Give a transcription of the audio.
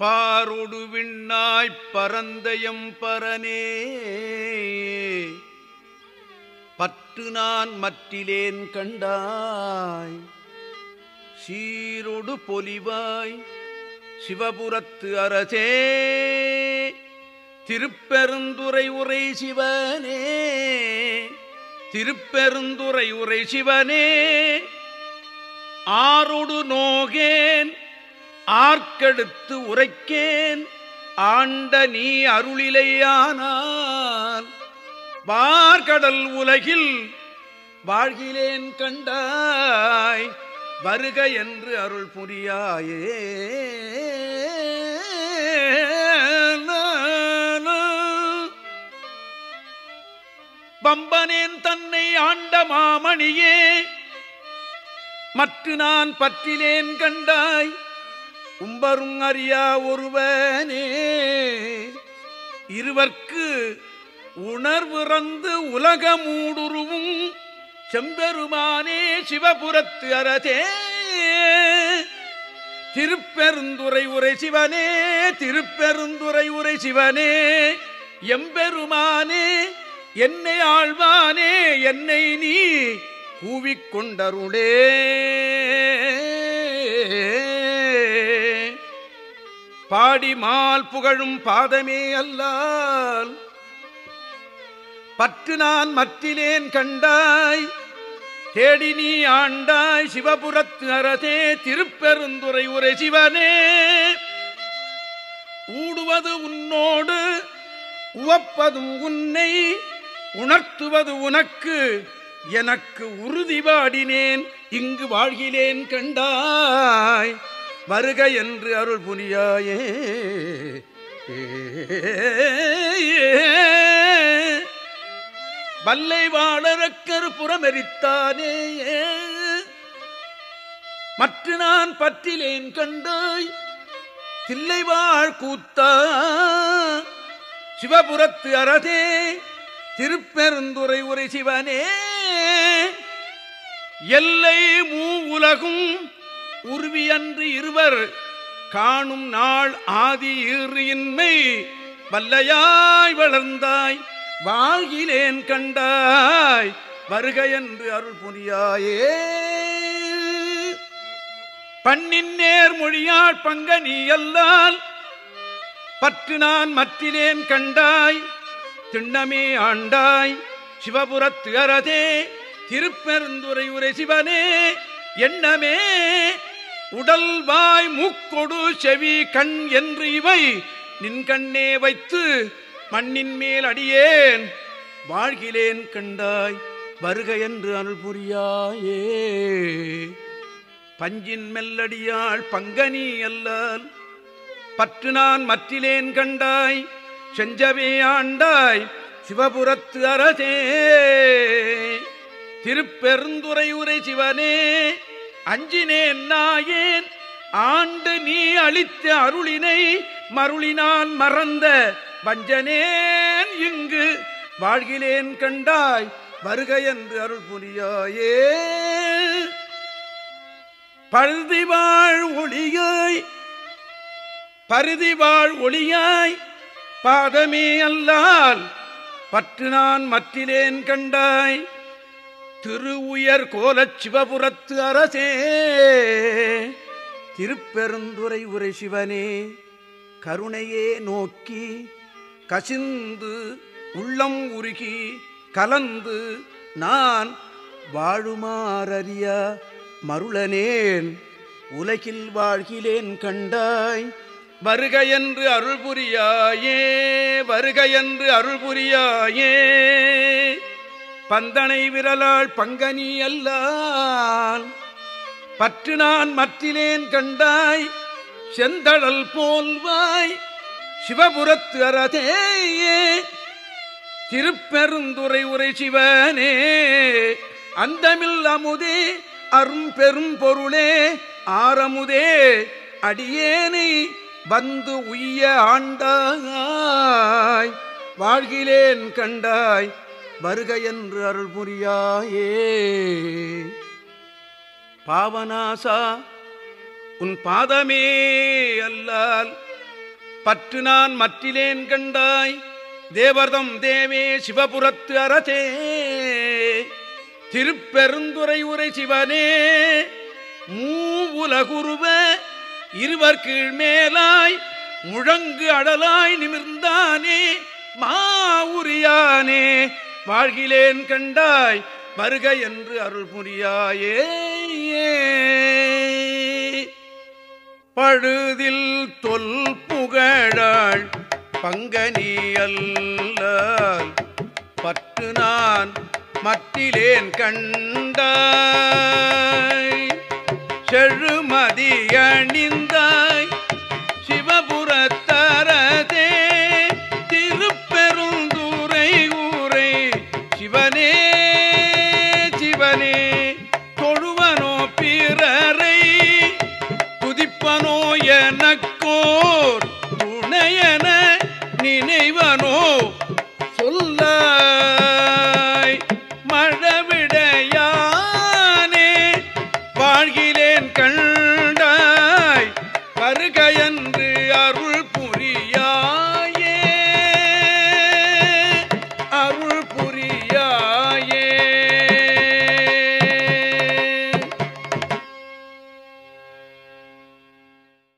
பாரொடு விண்ணாய்ப் பரந்தயம் பரனே. பற்று நான் மற்றிலேன் கண்டாய். சீரொடு பொலிவாய் சிவபுரத்து அரசே. திருப்பெருந்துரை உரை சிவனே. திருப்பெருந்துரை உரை சிவனே. ஆரொடு நோகேன் ஆர்க்கெடுத்து உரைக்கேன். ஆண்ட நீ அருளிலையானால். வார்கடல் உலகில் வாழ்கிலேன் கண்டாய். வருக என்று அருள் புரியாயே. பம்பனேன் தன்னை ஆண்ட மாமணியே. மற்ற நான் பற்றிலேன் கண்டாய். உம்பரும் அறியா ஒருவனே. இருவர்க்கு உணர்விறந்து உலகமூடுருவும் செம்பெருமானே சிவபுரத்து அரசே. திருப்பெருந்துரை உரை சிவனே திருப்பெருந்துரை உரை சிவனே. எம்பெருமானே என்னை ஆழ்வானே என்னை நீ கூவிக்கொண்டருளே பாடி மால் புகழும் பாதமே அல்லால். பற்று நான் மற்றிலேன் கண்டாய் தேடி நீ ஆண்டாய் சிவபுரத்து அரசே திருப்பெருந்துரை உரை சிவனே. ஊடுவது உன்னோடு உவப்பதும் உன்னை உணர்த்துவது உனக்கு எனக்கு உறுதி பாடினேன் இங்கு வாழ்கிலேன் கண்டாய். வருக என்று அருள் புரியாயே. வல்லை வாழறக்கரு புறமெரித்தானே மற்ற நான் பற்றிலேன் கண்டாய். தில்லை வாழ் கூத்தா. சிவபுரத்து அறதே திருப்பெருந்துரை உரை சிவனே. எல்லை மூ உலகும் உருவியன்று இருவர் காணும் நாள் ஆதி ஈறியின்மை வல்லையாய் வளர்ந்தாய் வாழ்கிலேன் கண்டாய் வருக என்று அருள் புரியாயே. பண்ணின் நேர் மொழியாள் பங்க நீ அல்லால் பற்று நான் மற்றிலேன் கண்டாய் திண்ணமே ஆண்டாய் சிவபுரத்து அறதே திருப்பெருந்துரை உரை சிவனே எண்ணமே உடல் வாய் மூக்கொடு செவி கண் என்று இவை. நின் கண்ணே வைத்து மண்ணின் மேல் அடியேன். வாழ்கிலேன் கண்டாய் வருக என்று அருள் புரியாயே. பஞ்சின் மெல்லடியாள் பங்கனி அல்லால் பற்று நான் மற்றிலேன் கண்டாய் செஞ்சவே ஆண்டாய் சிவபுரத்து அரசே. திருப்பெருந்துரையுரை சிவனே. அஞ்சினேன் நாயேன் ஆண்டு நீ அளித்த அருளினை மருளினான் மறந்த வஞ்சனேன் இங்கு. வாழ்கிலேன் கண்டாய் வருக என்று அருள் புரியாயே. பழுதிவாழ் ஒளியாய் பருதிவாழ் ஒளியாய் பாதமே அல்லால் பற்று நான் மற்றிலேன் கண்டாய். திருவுயர் உயர் கோலச் சிவபுரத்து அரசே திருப்பெருந்துரை உரை சிவனே கருணையே நோக்கி கசிந்து உள்ளம் உருகி கலந்து நான் வாழுமாறறிய மருளனேன் உலகில் வாழ்கிலேன் கண்டாய் வருக என்று அருள் புரியாயே வருக என்று அருள் புரியாயே பந்தனை விரலாள் பங்கனி அல்லான். பற்று நான் மற்றிலேன் கண்டாய் செந்தழல் போல்வாய் சிவபுரத்து அரதேயே திருப்பெருந்துரை உரை சிவனே அந்தமில் அமுதே அரும் பெரும் பொருளே ஆரமுதே அடியேனை வந்து உய்ய ஆண்டாய். வாழ்கிலேன் கண்டாய் வருக என்று அருள் புரியாயே பாவனாசா உன் பாதமே அல்லால் பற்று நான் மற்றிலேன் கண்டாய் தேவர்தம் தேவே சிவபுரத்து அரசே. திருப்பெருந்துரை உரை சிவனே மூவுலகுருவ இருவர் கீழ் மேலாய் முழங்கு அடலாய் நிமிர்ந்தானே மாவுரியானே. வாழ்கிலேன் கண்டாய் வருக என்று அருள் புரியாயே. பழுதில் தொல் புகழாள் பங்கனியல்ல பற்று நான் மத்திலேன் கண்டாய். செழுமதி